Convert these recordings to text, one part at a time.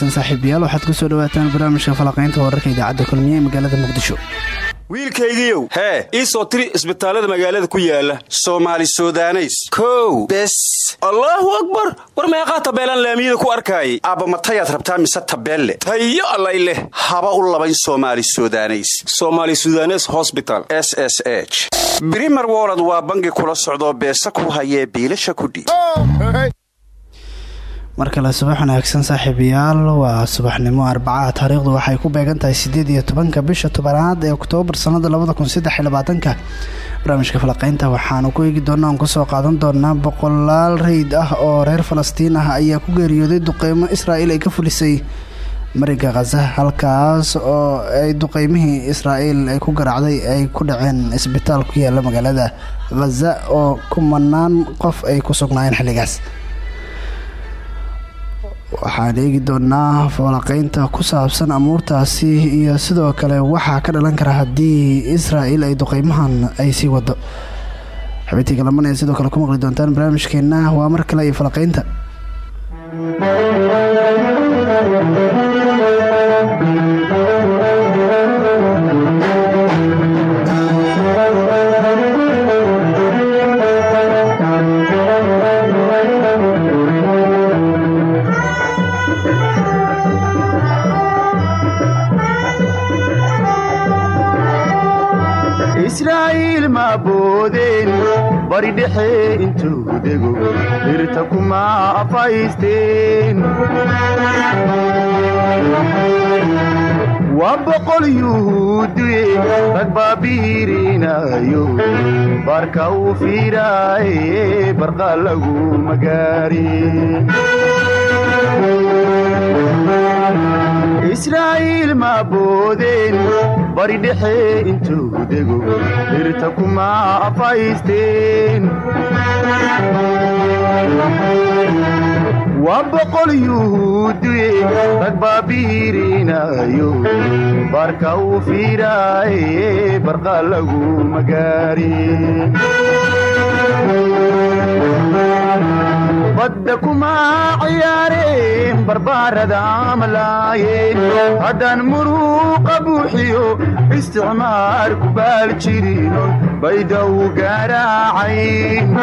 wanaagsan saaxiibayaal waxaad ku soo dhawaataan barnaamijka falaqaynta wararka idaacadda kulmiye ee magaalada muqdisho. Wiilkaygiiow hee ii soo tiri isbitaallada magaalada ku yaalla soomaali sudaneys. Kow. Bes. Allaahu akbar! War meeqaa tabeelaan laamiyada ku arkaayay aabba matayaad rabtaa mise tabeelle? Tayo allay leh. Haba u labayn somaali sudaneys. Somaali sudanes hosbital s s h. Brimer wolod waa bangi kula socdoo beesa ku hayee biilasha kudhiib mar kale subax wanaagsan saaxiibayaal waa subaxnimo arbacaha taariikhdu waxay ku beegan tahay sideed iyo tobanka bisha tobanaad ee oktoobar sanada labada kun saddex iyo labaatanka. Barnaamijka falaqeynta waxaanu ku eegi doonaa aan ku soo qaadan doonaa boqolaal rayid ah oo reer falastiin ah ayaa ku geeriyooday duqeymo israa'iil ay ka fulisay mariga khaza halkaas oo ay duqeymihii israa'iil ay ku garaacday ay ku dhaceen isbitaal ku yaalla magaalada khaza oo kumanaan qof ay ku sugnaayeen xilligaas waxaan eegi doonaa falaqeynta ku saabsan amuurtaasi iyo sidoo kale waxaa ka dhalan kara haddii israel ay duqeymahan ay sii wado xabiintii kalaman sidoo kale ku maqli doontaan barnaamijkeena waa mar kale iyo falaqeynta dego dhirta kuma afaysteen waa boqol yuhuuduye rag baabiirinayo baarka uu fiiraaye barqa lagu magaari israa'iil ma boodeen bari dhexe intuu dego dhirta kuma afaysteen waa boqol yuhuuduye rag baabiirinayo baarka uu fiiraaye barqa lagu magaari badda kuma ciyaareen barbaarada malaayeen haddaan muruuqa buuxiyo isticmaar ku baal jirino baydaw garaacayn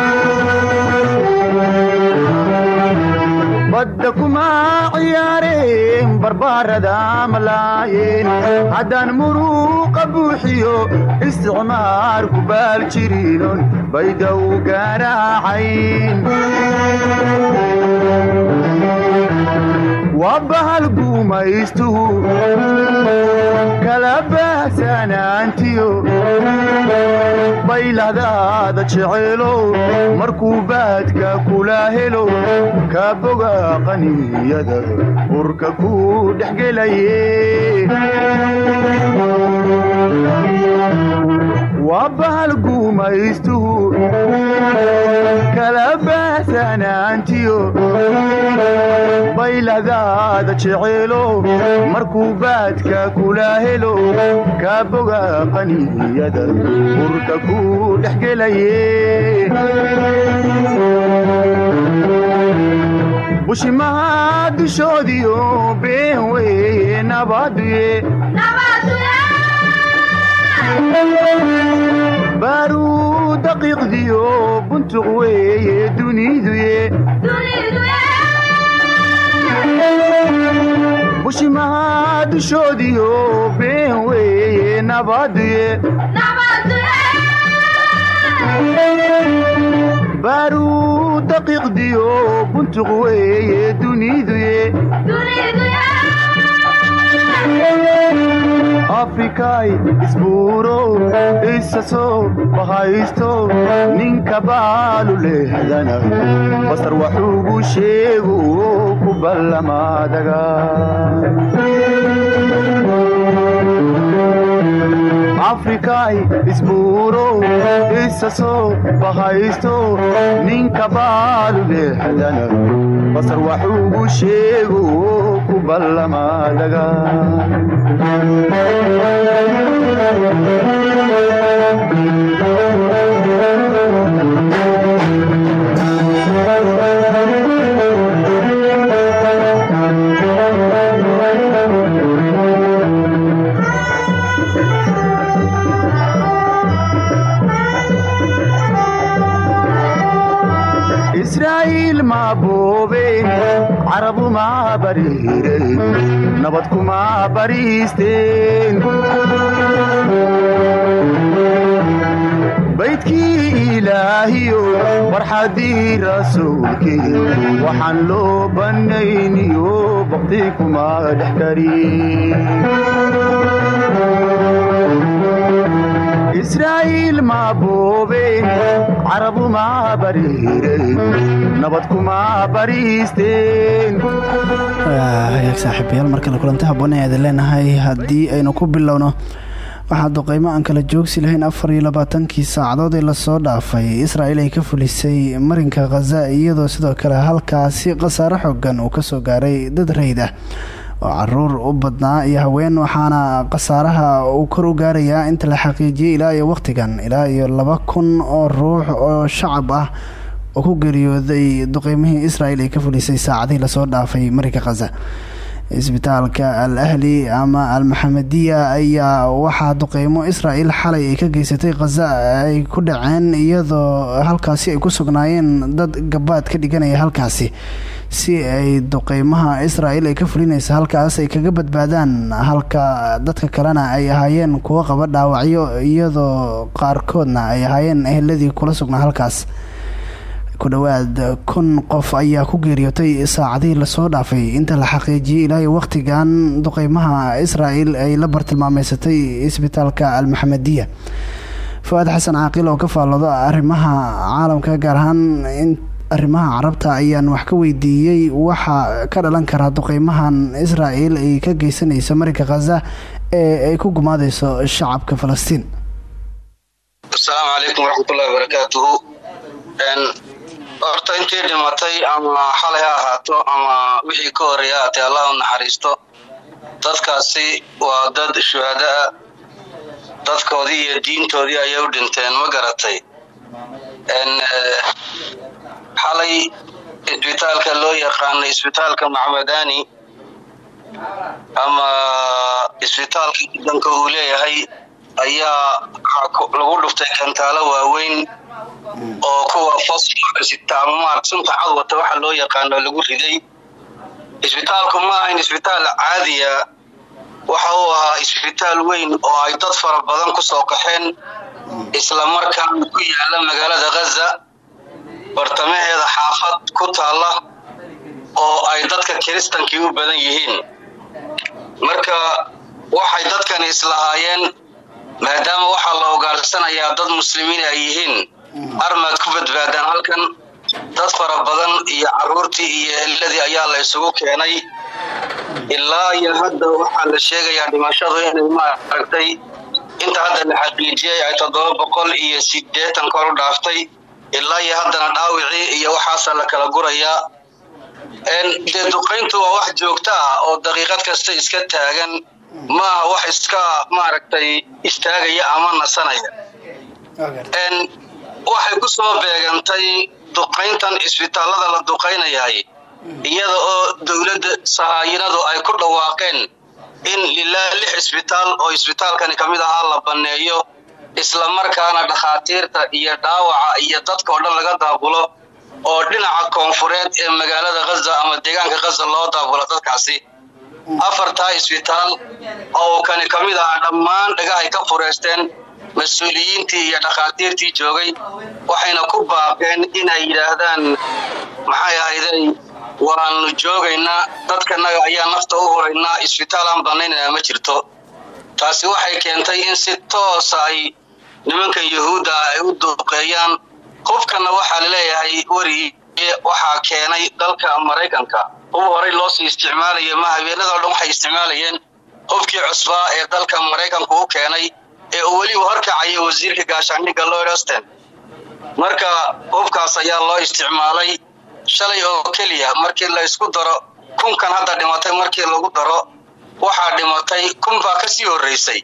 badda kuma ciyaareen barbaarada malaayeen haddaan muruuqa buuxiyo isticmaar ku baal jirinon baydaw garaacayn waa bahal guumaystuhu kala baahsanaantiyo baylahdaada jeceelo markuu baadka kula helo. Ka boga qaniyada urka ku dhexgelaye waa bahal guumaystuhu jeceelo markuu baadka kula helo ka boga qaniyada urka ku dhexgelaye bushimaha dushoodiyo been weye nabaduye baaruu daqiiqdiyo buntuq weeye duniduye bushimaha dushoodiyo been weeye nabaduye baaruu daqiiqdiyo buntuq weeye duniduye afrikay isbuurow isa soo bahaysto ninka baalu lehdana basar waxuugu sheegu ku ballamaadaga afrikay isbuurow isa soo bahaysto ninka baalu lehdana basar waxuugu sheegu ku ballamaadaga boobeen carabu ma bariireen nabad kuma bariisteen baydkii ilaahiyo farxaddii rasuulkii waxaan loo bannayniyo bakti kuma dhex karin israa'iil ma boobeen carabu ma bariireen nabad kuma bariisteen hagaag saaxiibayaal markale kulanti habboon ayaada leenahay haddii aynu ku bilowno waxaa duqeymo aan kala joogsi lahayn afar iyo labaatankii saacadood ee la soo dhaafay israa'iil ay ka fulisay marinka khaza iyadoo sidoo kale halkaasi khasaare xoogan uu ka soo gaaray dad rayd ah oo carruur u badnaa iyo haween waxaana khasaaraha uu kor u gaarayaa inta la xaqiijiyey ilaa iyo wakhtigan ilaa iyo laba kun oo ruux oo shacab ah oo ku geeriyooday duqeymihii israa'iil ay ka fulisay saacadihii la soo dhaafay marinka khaza isbitaalka al ahli ama al maxamediya ayaa waxaa duqeymo israa'iil xalay ay ka geysatay khaza ay ku dhaceen iyadoo halkaasi ay ku sugnaayeen dad gabaad ka dhiganaya halkaasi. Si ay duqeymaha israa'iil ay ka fulinaysa halkaas ay kaga badbaadaan halka dadka kalena ay ahaayeen kuwo qaba dhaawacyo iyadoo qaarkoodna ay ahaayeen eheladii kula sugnaa halkaas ku dhowaad kun qof ayaa ku geeriyootay saacadihii la soo dhaafay. Inta la xaqiijiyey ilaahay wakhtigan duqeymaha israa'iil ay la bartilmaameysatay isbitaalka almaxamediya fa-aad xasan caaqil oo ka faalloodo arrimaha caalamka gaar ahaan in arrimaha carabta ayaan wax ka weydiiyey waxa ka dhalan karaa duqeymahan israa'iil ay ka geysanayso marinka khaza ee ay ku gumaadeyso shacabka falastiin. Asalaamu calaykum waraxmatullahi wabarakaatuhu horta intii dhimatay ama xalay ha ahaato ama wixii ka horreeya ahaatee allah u naxariisto dadkaasi waa dad shuhada ah. Dadkoodii iyo diintoodii ayay u dhinteen ma garatay? Xalay isbitaalka loo yaqaano isbitaalka maxmedani ama isbitaalka wadanka uu leeyahay ayaa lagu dhuftay gantaalo waaweyn oo kuwa fosforama sunta cadwata waxa loo yaqaano lagu riday. Isbitaalku ma ahayn isbitaal caadiya waxa uu ahaa isbitaal weyn oo ay dad fara badan ku soo qaxeen islamarkaana ku yaalla magaalada khaza bartamaheeda xaafad ku taalla oo ay dadka kiristankii u badan yihiin. Marka waxay dadkani islahaayeen maadaama waxaa la ogaarsanayaa dad muslimiin ay yihiin. Armaad ku badbaadaan halkan. Dad fara badan iyo caruurtii iyo eladii ayaa la isugu keenay. Ilaa iyo hadda waxaa la sheegayaa dhimashadu inay maaragtay inta hadda la xaqiijiyay ay toddoba boqol iyo sideetan kor u dhaaftay. Ilaa iyo haddana dhaawicii iyo waxaasa la kala gurayaa dee duqayntu waa wax joogto ah oo daqiiqad kasta iska taagan maaha wax iska maaragtay istaagaya ama nasanaya. Waxay ku soo beegantay duqayntan isbitaallada la duqaynayahay iyada oo dowladda sahaayinadu ay ku dhawaaqeen in ilaa lix isbitaal oo isbitaalkani ka mid ahaa la banneeyo islamarkaana dhakhaatiirta iyo dhaawaca iyo dadka oo dhan laga daabulo oo dhinaca koonfureed ee magaalada khaza ama deegaanka khaza loo daabulo dadkaasi afartaa isbitaal oo kani ka mid ahaa dhammaan dhagahay ka fureysteen mas'uuliyiintii iyo dhakhaatiirtii joogay waxayna ku baaqeen inay yidhaahdaan maxay ahayday waanu joogaynaa dadkanaga ayaa nafta u huraynaa isbitaal aan bannaynana ma jirto. Taasi waxay keentay in si toosa ay nimankan yuhuudda ah ay u duuqeeyaan. Hubkanna waxaa la leeyahay weriye waxaa keenay dalka maraykanka hub horay loosii isticmaalaya ma habeenadao dhan waxay isticmaalayeen hubkii cusbaa ee dalka maraykanku u keenay ee uu weliba horkacaya wasiirka gaashaandhigga lloyd austen marka hubkaas ayaa loo isticmaalay shalay oo keliya markii la isku daro kunkan hadda dhimatay markii lagu daro waxaa dhimatay kun baa ka sii horraysay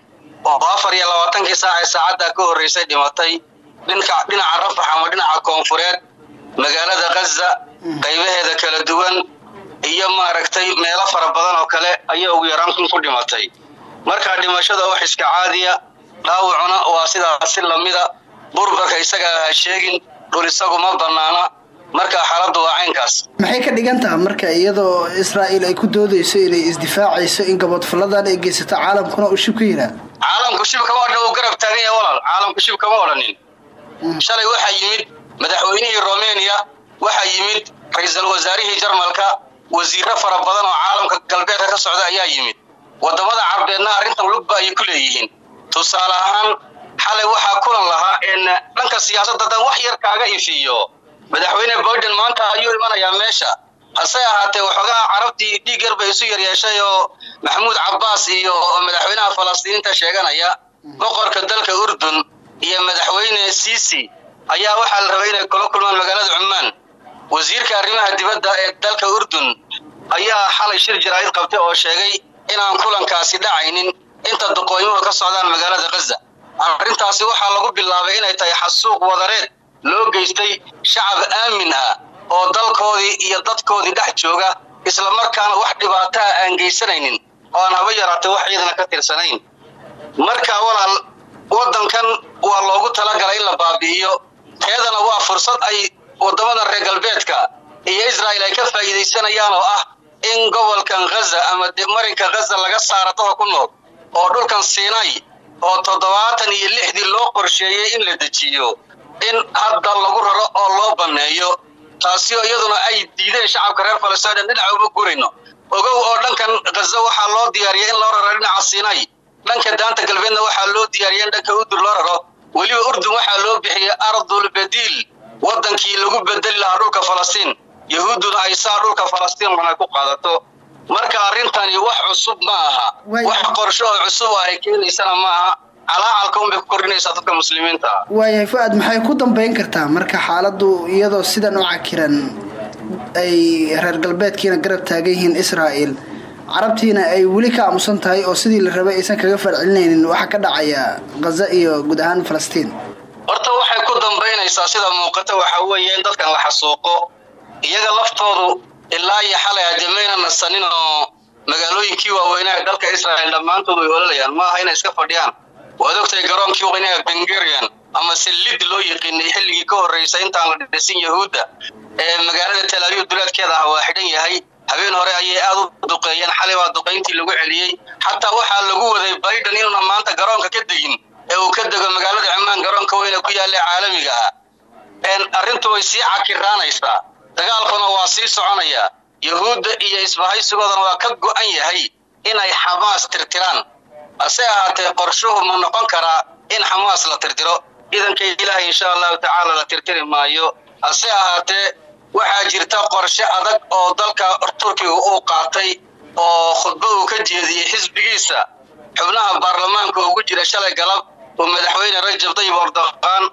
oo afar iyo labaatankii saacee saacaddaa ka horraysay dhimatay dhinaca rafax ama dhinaca koonfureed magaalada khaza qaybaheeda kala duwan iyo maaragtay meelo fara badan oo kale ayaa ugu yaraan kun ku dhimatay. Markaa dhimashada wax iska caadiya dhaawacuna waa sidaas si lamida burbarka isaga ha sheegin dhul isagu ma bannaana. Marka xaaladdu waa caynkaas. Maxay ka dhigan taha marka iyadoo israa'iil ay ku doodayso inay isdifaacayso in gaboodfalladan ay geysato caalamkuna uu shib ka yidhaah caalamku shib kama odhan uu garab taagan yahay walaal. Caalamku shib kama odhanin. Shalay waxaa yimid madaxweynihii romania waxaa yimid ra'iisul wasaarihii jarmalka wasiiro fara badan oo caalamka galbeedka ka socda ayaa yimid. Wadamada carbeedna arrintan lugba ayay ku leeyihiin. Tusaale ahaan xalay waxaa kulan lahaa in dhanka siyaasadda wax yar kaaga ifiyo madaxweyne biden maanta ayuu imanayaa meesha. Hase ahaatee waxoogaha carabtii dhiig yar bay isu yaryeeshay oo maxamuud cabbaas iyo madaxweynaha falastiiniinta sheeganaya boqorka dalka urdun iyo madaxweyne siisi ayaa waxaa la rabay inay kula kulmaan magaalada cumaan. Wasiirka arrimaha dibadda ee dalka urdun ayaa xalay shir jaraa'id qabtay oo sheegay inaan kulankaasi dhacaynin. Inta duqooyimuhu ka socdaan magaalada khaza arrintaasi waxaa lagu bilaabay inay tahay xasuuq wadareed loo geystay shacab aamin ah oo dalkoodii iyo dadkoodii dhex jooga isla markaana wax dhibaataha aan geysanaynin oo aan haba yaraatay wax ciidana ka tirsanayn. Marka walaal waddankan waa loogu talagalay in la baabi'iyo teedana waa fursad ay waddamada reer galbeedka iyo israa'il ay ka faa'iidaysanayaan oo ah in gobolkan khaza ama marinka khaza laga saaro ku nool oo dhulkan siinay oo toddobaatan iyo lixdii loo qorsheeyey in la dejiyo in hadda lagu raro oo loo banneeyo taasi oo iyaduna ay diideen shacabka reer falastiin dhan dhinaca uma gurayno ogow oo dhankan khaza waxaa loo diyaariyay in loo raro dhinaca siinay dhanka daanta galbeedna waxaa loo diyaariyay in dhanka urdur loo raro. Weliba urdun waxaa loo bixiyey ardul badiil waddankii lagu bedeli lahaa dhulka falastiin yahuudduna ay saa dhulka falastiin rana ku qaadato. Marka arrintani wax cusub ma aha. Wax qorsho oo cusub oo ay keenaysana ma aha. Calaacalka unbay ku kordhinaysaa dadka muslimiinta. Ah waayahay fu-aad maxay ku dambayn kartaa marka xaaladdu iyadoo sidan u cakiran ay reer galbeedkiina garab taagan yihiin israa'il carabtiina ay weli ka aamusan tahay oo sidii la rabay aysan kaga farcelinaynin waxaa ka dhacaya khaza iyo guud ahaan falastiin. Horta waxay ku dambaynaysaa sida muuqata waxa weeye in dadkan la xasuuqo iyaga laftoodu ilaa iyo xalay nasanin oo magaalooyinkii waaweynaa ee dalka israa'il dhammaantood way ololayaan. Ma aha inay iska fadhiyaan. Waad ogtahay garoonkii weynaha bengarian ama sallid loo yiqiinay xilligii ka horreysay intaan la dhisin yahuudda ee magaalada tel abiib duleedkeeda ah waa xidhan yahay. Habeen hore ayay aad u duqeeyeen xalay baa duqayntii lagu celiyey. Xataa waxaa lagu waday biden inuuna maanta garoonka ka degin ee uu ka dego magaalada cumaan garoonka weyne ku yaalla caalamiga ah. Arrintu way sii cakiraanaysaa dagaalkuna waa sii soconaya. Yahuudda iyo isbahaysigoodana waa ka go'an yahay inay xamaas tirtiraan. Hase ahaatee qorshuhu ma noqon karaa in xamaas la tirtiro. Idankay ilaahay insha allahu tacaala la tirtiri maayo. Hase ahaatee waxaa jirta qorshe adag oo dalka turkiga uu qaatay oo khudbo uu ka jeediyey xisbigiisa. Xubnaha baarlamaanka ugu jira shalay galab oo madaxweyne rajab tayyib erdoqan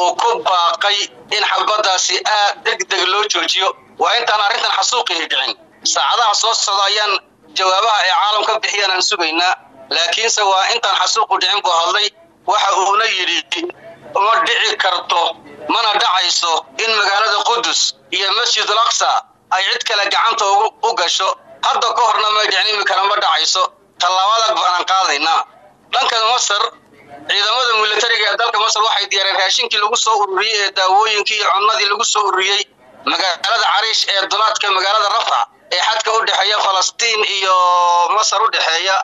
uu ku baaqay in xabaddaasi aad deg deg loo joojiyo. Waa intaan arrintan xasuuqii dhicin. Saacadaha soo socda ayaan jawaabaha ay caalam ka bixiyaan aan sugaynaa. Laakiinse waa intaan xasuuqu dhicin buu hadlay. Waxa uuna yidhi uma dhici karto mana dhacayso in magaalada qudus iyo masjidul aqsa ay cid kale gacanta u gasho. Hadda ka horna may dhicin iminkana ma dhacayso. Tallaabada baanaan qaadaynaa. Dhanka masar ciidamada militariga ee dalka masar waxay diyaareen raashinkii lagu soo ururiyey ee daawooyinkii iyo cunnadii lagu soo ururiyey magaalada cariish ee dulaadka magaalada rafac ee xadka u dhexeeya falastiin iyo masar u dhexeeya.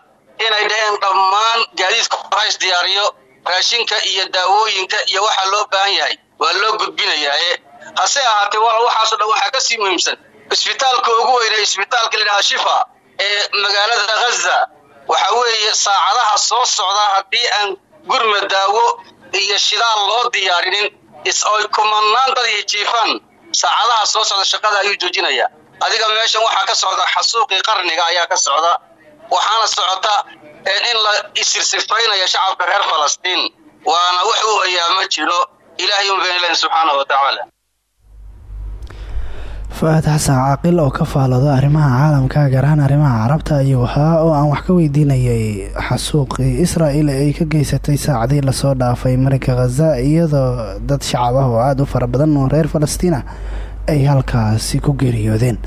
Inay dhaheen dhammaan gaadiidka hays diyaariyo raashinka iyo daawooyinka iyo waxaa loo baahan yahay. Waa loo gudbinayaaye. Hase ahaatee wal waxaasoo dhan waxaa ka sii muhiimsan. Isbitaalka ugu weyne isbitaalka ladhaha shifa ee magaalada ghaza waxa weeye saacadaha soo socda haddii aan gurma daawo iyo shidaal loo diyaarinin is-oy kumanaan dad jiifaan. Saacadaha soo socda shaqada ayuu joojinayaa adiga meeshan waxaa ka socda xasuuqii qarniga ayaa ka socda. Waxaana socota in la isirsifaynaya shacabka reer falastiin. Waana wax u hayaa ma jiro. Ilaahay un been ilahin subxaanahu wa tacaala fu-aad xasan caaqil oo ka faalooda arrimaha caalamka gaar arrimaha carabta ayuu ahaa oo aan wax ka weydiinayay xasuuqii israa'il ay ka geysatay saacadii la soo dhaafay marinka khaza iyadoo dad shacab ah oo aada u fara badan oo reer falastiin ah ay halkaasi ku geeriyoodeen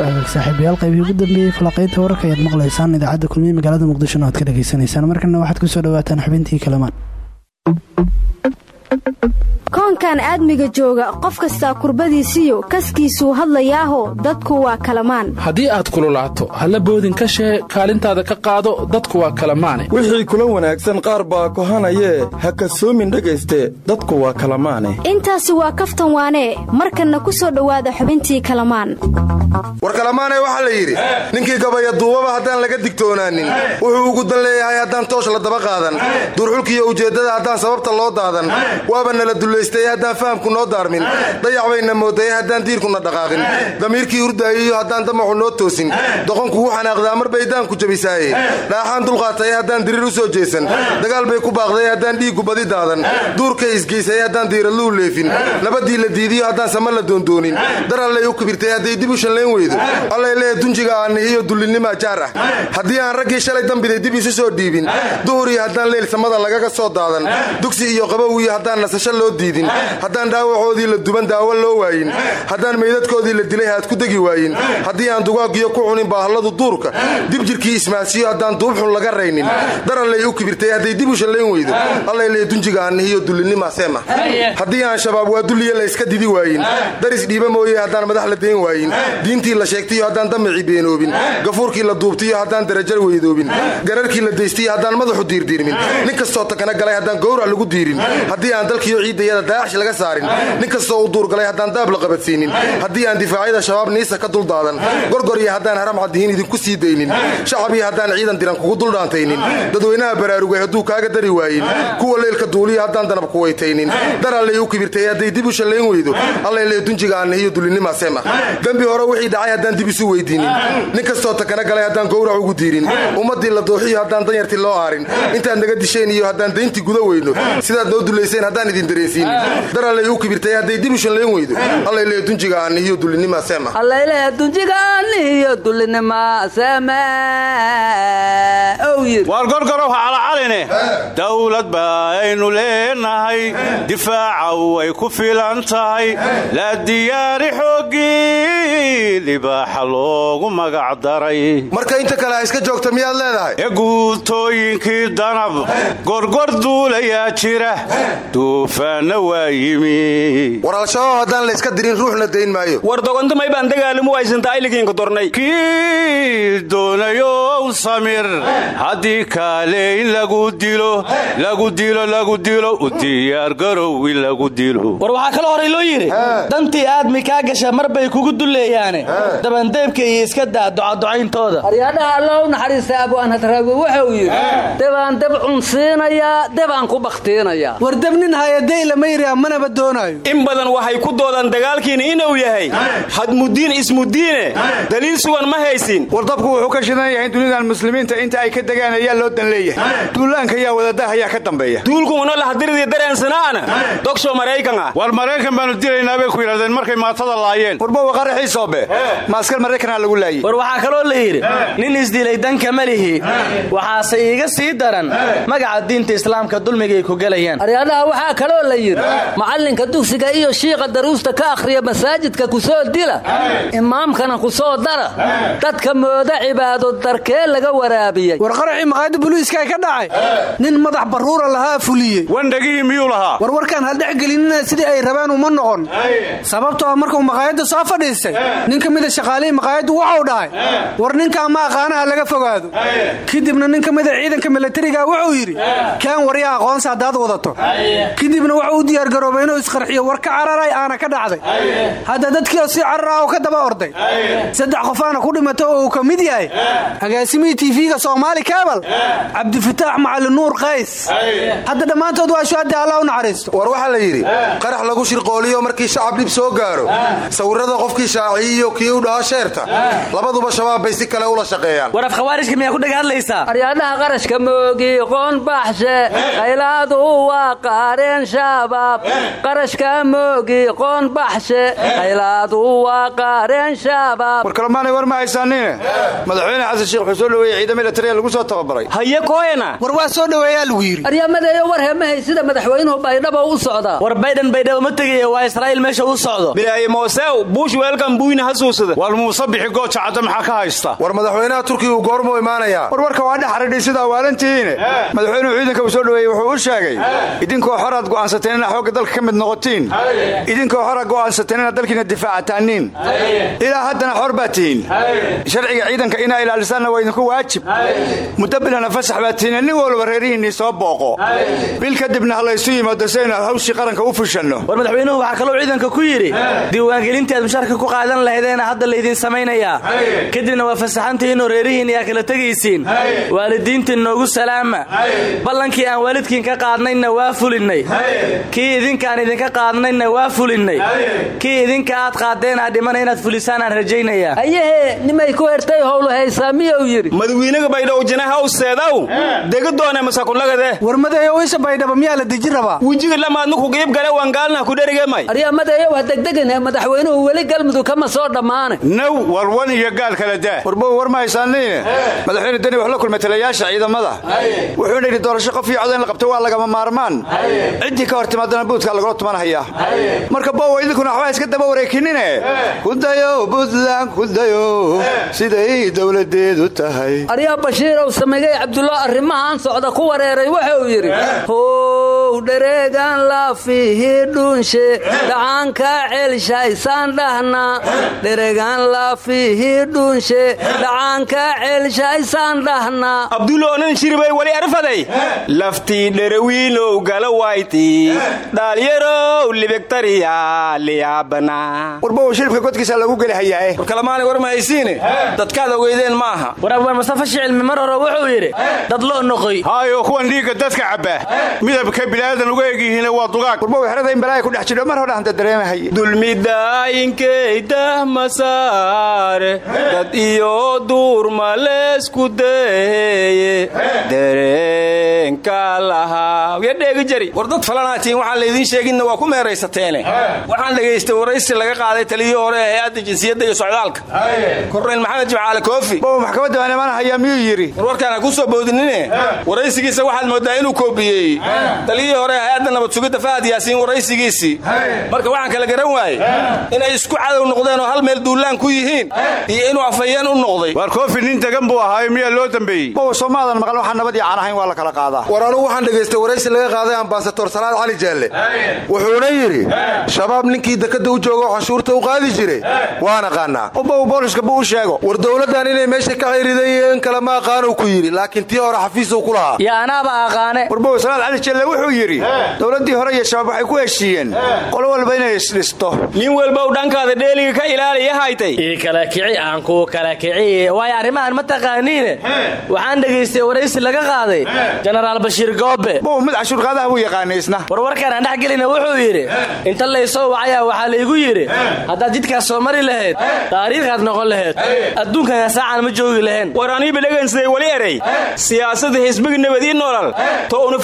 saaxiibayaal qaybihii ugu dambeeyey falaqaynta wararka ayaad maqlaysaan idaacadda kulmiye magaalada muqdishona aad ka dhageysanaysaan markana waxaad ku soo dhawaataan xubintii kalamaan koonkan aadmiga jooga qof kastaa kurbadiisiyo kaskiisuu hadlayaaho dadku waa kalamaan. Haddii aad kululaato halla boodin ka shee kaalintaada ka qaado dadku waa kalamaane. Wixii kula wanaagsan qaar baa kohanayee ha kasoomin dhegayste dadku waa kalamaane. Intaasi waa kaftan waanee markanna ku soo dhowaada xubintii kalamaan. War kalamaanee waxaa la yidhi ninkii gabaya duubaba haddaan laga digtoonaanin wuxuu ugu dan leeyahay haddaan toosh la daba qaadan. Duurxulkiiyo ujeeddada haddaan sababta loo daadan waaba nala dullaystay haddaan fahamku noo daarmin dayac bayna moodaye haddaan diirkuna dhaqaaqin damiirkii hurdaayiyo haddaan damacu noo toosin doqonkugu xanaaqdaa mar bay daanku jabisaaye dhaaxaan dulqaataye haddaan diriir u soo jeesan dagaal bay ku baaqday haddaan dhiiggu badi daadan duurkay isgeysaye haddaan diiradluu leefin nabadii la diidiyo haddaan sama la doondoonin darallay u kibirtay hadday dib u shanlayn weydo allay leeya dunjiga aannihiyo dullinnimaa jaar ah haddii aan raggii shalay dambiday dib isu soo dhiibin duhuriyo haddaan leyl samada lagaga soo daadan dugsi iyo qabowiyo haddaan nasasho loo diidin haddaan dhaawacoodii la duban daawo loo waayin. Haddaan meydadkoodii la dilay haad ku degi waayin. Haddii aan dugaagiyo ku cunin baahalladu duurka. Dib jirkii ismaasiyo haddaan duubxun laga raynin. Darallay u kibirtay hadday dib u shallayn weydo. Allay leeya dunjiga aannihiyo dullinnimaa seema. Haddii aan shabaab waa dulliya la yska didi waayin. Daris dhiiba mooye haddaan madax la dayn waayin. Diintii la sheegtayo haddaan damacii beenoobin. Gafuurkii la duubtiyo haddaan darajar weydoobin. Gararkii la daystiyo haddaan madaxu diirdiirmin. Nin kastoo galay haddaan gowrac lagu diirin. Haddii aan dalkiyo ciiddayada daaxsh laga saarin. Nin kastoo u duurgalay haddaan daab la qabadsiinin. Haddii aan difaacyada shabaab niisa ka duldaadan gorgoriyo haddaan haram cadihiin idinku sii daynin. Shacabiyo haddaan ciidan diran kugu duldhaantaynin dadweynaha baraarugay hadduu kaaga dari waayin. Kuwa leylka duuliyo haddaan danab kuwaytaynin darallay u kibirtay hadday dib u shallayn weydo. Allay lee dunjiga aannihiyo dullinnimaa seema dembi hore wixii dhacay haddaan dib isu weydiinin. Nin kastoo takana galay haddaan gowrac ugu diirin. Ummaddii la dooxiyo haddaan danyartii loo aarin. Intaad naga disheen iyo haddaan dayntii guda weyno. Sidaad noo dullayseen haddaan idin dareensiinin darallay u kibirtay hadday dib u shanlayn weydo. Allay lee dunjiga aannihiyo dullinnimaa seema. Allayleh dunjigaanihiyo dullinima same ow yiri waar gorgorow ha calacaline dawlad baaynu leenahay. Difaaca way ku filan tahay. La diyaari xooggii libaaxa loogu magac daray. Marka inta kale ha iska joogta miyaad leedahay? Ee guutooyinkii danab gorgor duulayaa jira duufaanna waa yimi. War al-shabaab haddaan layska dirin ruuxna dayn maayo. War dogontamay baan dagaalimu aysantaa iligiinka dornay kii doonayow samir haddii kaale in lagu dilo lagu dilo lagu dilo u diyaargarow in lagu dilo. War waxaa kaloo horay loo yidhi dantii aadmi kaa gasha mar bay kugu dulleeyaane dabandeebka iyo iska daa ducaducayntooda aryaadhaha alla u naxariista abuanhadraawi wuxuu yidhi debaan deb cunsiinayaa debaan ku bakhtiinayaa. War debnin hayadayla mayria manaba doonaayo. In badan waxay ku doodaan dagaalkiina inuu yahay. Hadmudiin ismudiine. Daliil sugan ma haysin. War dabku wuxuu ka shidan yahay dunidan muslimiinta inta ay ka degaan ayaa loo dan leeyahay. Duulaanka yaa wadadaha ayaa ka dambeeya. Duulkuuna lahadiridii dareensanaana dogsho maraykan ah war maraykan baanu dilaynaa bay ku yidhahdeen markay maatada laayeen. Warbowa qaraxiisoobe ma askar maraykanaa lagu laayey war waxaa kaloo la yidhi nin isdilay danka malihi waxaase iiga sii daran magaca diinta islaamka dulmigay ku gelayaan aryaadhaha waxaa kaloo la yidhi macallinka dugsiga iyo shiiqa daruusta ka akhriya masaajidka ku soo dila. Imaamkana ku soo dara. Dadka mooda cibaado darkee laga waraabiyey war qaraxii maqaayadda buliiska ka dhacay. Nin madax barruura lahaa fuliyey. Wandhagihii miyuu lahaa? War warkaan ha dhexgelinina sidii ay rabeen uma noqon. Sababtoo ah markuu maqaayadda soo fadhiistay nin ka mida shaqaalihii maqaayaddu waxau dhahay. War ninkaa ma aqaanaha laga fogaado. Kadibna nin ka mida ciidanka milatariga wuxuu yidhi kaan warya aqoonsa haddaad wadato. Kadibna wuxuu u diyaargaroobay inuu isqarxiyo war ka cararay aana ka dhacday. Hadda dadkii oo sii carara oo ka daba orday. Saddex qofaana ku dhimato oo uu ka mid yahay. Agaasimihii tiifiga soomaali kabal cabdifataax macali nuur qays. Hadda dhammaantood waa shuhada alla u naxariisto war waxaa la yidhi qarax lagu shirqooliyo markii shacab dhib soo gaaro. Sawirrada qofkii shaaciyiyo dhaha sheerta labaduba shabaab bay si kale ula shaqeeyaan. War afkhawaarijka miyaa ku dhaga hadlaysaa aryaadhaha qarashka moogi qoon baxshe qaylaadu waa qaareen shabaab. Qarashka moogi qoon baxshe qaylaadu waa qaareen shabaab. War kalamaanay war ma haysaanine madaxweyne xasan sheekh wuxuu soo dhoweeyey ciidamada tariya lagu soo tababaray. Haye kooyana war waa soo dhoweeyaa lagu yidhi. Aryamadeeyo war heemahay sida madaxweynuhu baydhabo u socdaa war baydhan baydhabo ma tegaya waa israa'iil meesha u socdo. Bilaaye moosew buush weelkan buyna hasuusada war muuse bixi gooja cadda maxaa ka haysta? War madaxweynaha turkigu goormuu imaanayaa. Warwarka waa dhexaridhi sidaa waalantihiine madaxweynuhu ciidanka uu soo dhoweeyey wuxuu u sheegay idinkoo xoraad go'aansateen inaad xoogga dalka ka mid noqotiin. Idinkoo xoraad go'aansateen inaad dalkiina difaacataaniin ilaa haddana xor baa tihiin. Sharciga ciidanka inaa ilaalisaanna waa idinku waajib. Muddo bilana fasax baa tihiin nin walba reerihiinnii soo booqo. Bil kadibna ha laysu yimaado si aynu hawshii qaranka u fushanno. War madaxweynuhu waxaa kaloo ciidanka ku yidhi diiwaangelintii aad mushaarka ku qaadan lahaydeena hadda laydin samaynayaa. Kadibna waa fasaxantihiinoo reerihiin yaa kala tegaysiin waalidiintiin noogu salaama. Ballankii aan waalidkiin ka qaadnayna waa fulinnay. Kii idinkaan idinka qaadnayna waa fulinnay. Kii idinka aad qaadeenaa dhimana inaad fulisaan aan rajaynayaa. Ayahee nimay ku hertay howlu haysaa miyuu yidhi? Madawiinaga baydhaw jinaha u seedaw. Dega doone masakunlagade war madeeyow isha baydhaba miyaa la deji rabaa wejiga lamaadna ku qiib gale waan gaalna ku dherige may. Aryamadeeyow ha degdeganhe madaxweynuhu weli galmudug kama soo dhammaane naw warwan iyo gaal kala daa warbow war ma haysaaniine madaxweyne deni wuxuu la kulmay taliyayaasha ciidamada wuxuuna yidhi doorasho qof iyo cod in la qabto waa lagama maarmaan. Ciddii ka hor timaadana buudka lagula tumanhayaa marka bowa idinkuna waxbaa iska daba wareekinine. Kudayo buntland kudayo siday dowladeedu tahay. Aryaa bashiirow samigay cabdullo arrimahaan socda ku wareeray wuxuu yidhi how dhereegaan laafihi dhuunshe dhacaanka ceelshaysaan dhahna dhereegaan laafihi dhuunshe dhacaanka ceelshaysaan dhahna abduloonan shiribay wali arfaday laftii dherawiinow gala wayti dhaalyarow libegtariya liyaabana warbow shiribka godkiisa lagu geli hayaae warkalamaani war ma haysiine dadkaad ogeydeen ma aha war abwaan mustafa shicilmi mar hore wuxuu yidhi dad loo noqoy. Haayo kuwan dhiigga dadka cabba. Midabka bilaadan uga egyihiina waa dugaag. Warbow xerada in balaaya ku dhex jidho mar hore hanta dareemahay. Dulmidaayinkaydah masaare dad iyo duurma leesku daheeye dareenka lahaa ya dheegi jari. War dad falanaatiin waxaan laydiin sheeginna waa ku meeraysateene waxaan dhegaystay waraysi laga qaaday taliyii hore ee hay'adda jinsiyadda iyo socdaalka. Korneyl maxamed jimcaale koofi. Bow maxkamadda baan imaan hayaa miyuu yidhi? War warkaan ha ku soo boodinine? Waraysigiisa waxaad mooddaa inuu koobiyey taliyihii hore hay'adda nabad sugidda fahad yaasiin waraysigiisii. Marka waxaan kala garan waayey. Inay isku cadow noqdeen oo hal meel duullaan ku yihiin. Iyo inuu afhayeen u noqday. Waar koofi nin degan buu ahaayo miyaa loo dambeeyey? Bow soomaadan maqal waxaan nabad iyo caan ahayn waa la kala qaadaa. War anugu waxaan dhegaystay waraysi laga qaaday ambasator salaad cali jaalle. Wuxuuna yidhi shabaab ninkii dekadda u joogo canshuurta u qaadi jiray. Waan aqaanaa bow booliska buu u sheego. War dowladdan inay meesha ka xiriday iyo in kale ma aqaanuu ku yidhi laakiin tii hore xafiisuu ku lahaa. Yaa anaaba aqaane. Warbow salaad cali jalle wuxuu yidhi dowladdii hore iyo shabaab waxay ku heshiiyeen. Qolo walba inay isdhisto nin walbow dhankaada dheeliga ka ilaaliya haytay. Ii kala kici aan kuu kala kici. Waayo arrimahan ma taqaaniine? Waxaan dhegaystay waraysi laga qaaday. Jenaraal bashiir goobe bow mid cashuurqaadaha buu yaqaanay isna war warkaan aan dhex gelina wuxuu yidhi inta laysoo wacayaa waxaa laygu yidhi haddaad jidkaas soo mari lahayd taariikhaad noqon lahayd adduunkana saacaan ma joogi lahayn war aniiba dhegaynsday wali eray. Siyaasada xisbiga nabad ii nolol to una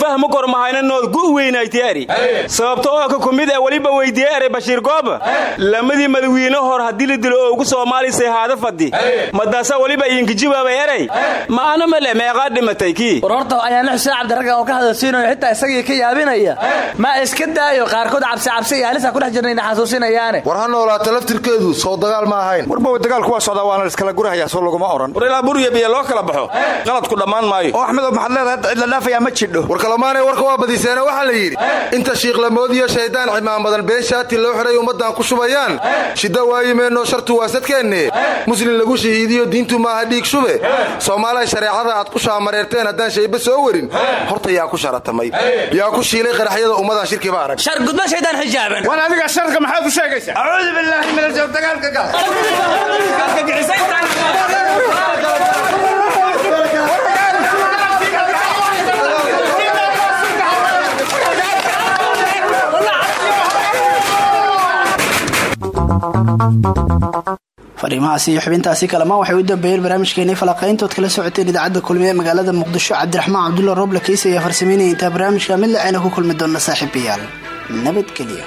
nood gu weynaytiari sababto oo ka kumid ee weliba weydiiye eray bashiir gooba lamadii madawiine hor haddii la dilo oo ugu soomaalisay haada fadhi madaasa weliba idinkajibaabay eray. Ma ana male meeqaa dhimatay kii war horta ayaana xuseen oo ka hadalsiinayo xitaa isagii ka yaabinaya. Ma iska daayo qaarkood cabsi cabsi iyo halisa ku dhex jirnayna xasuusinayaane. War ha noolaata laftirkeedu soo dagaal ma ahayn. Warbow dagaalku waa socdaa waana iskala gurahayaa soo laguma oran. War ilaa burya biyo loo kala baxo. Qaladku dhammaan maayo. Oo axmedow maxaad leedahay cid la dhaafayaa ma jidho. War kalamaanay warka waa badiseene waxaa la yidhi inta shiiklamood iyo shaydaan cimaamadan been shaati loo xidhay ummaddan ku shubayaan shidda waayimeenoo shartu waa sadkeenne muslin lagu shahiidiyo diintu maaha dhiig shube soomaaliya shareecada aad ku shaamareerteen haddaan shayba soo warin horta yaa ku sharatamay yaa ku shiilay qaraxyada ummadan shirkiba arag. Shar gudba shaydaan xijaaban. Waan adiga sharka maxaad u sheegaysaa? Acuudu billaahi min aljaw dagaalka gal fariimahaasi iyo xubintaasi kalamaan waxay u dambeeyeen barnaamijkeenii falaqayntood kala socoteen idaacadda kulmiye ee magaalada muqdisho cabdiraxmaan cabdulla rooble kiisa ayaa farsameynaya intaa barnaamijka mid lacayna ku kulmi doona saaxiibayaal nabadgelyo